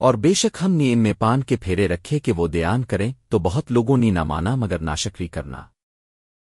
اور بے شک ہم نے ان میں پان کے پھیرے رکھے کہ وہ دیان کریں تو بہت لوگوں نے نہ مانا مگر ناشکری کرنا۔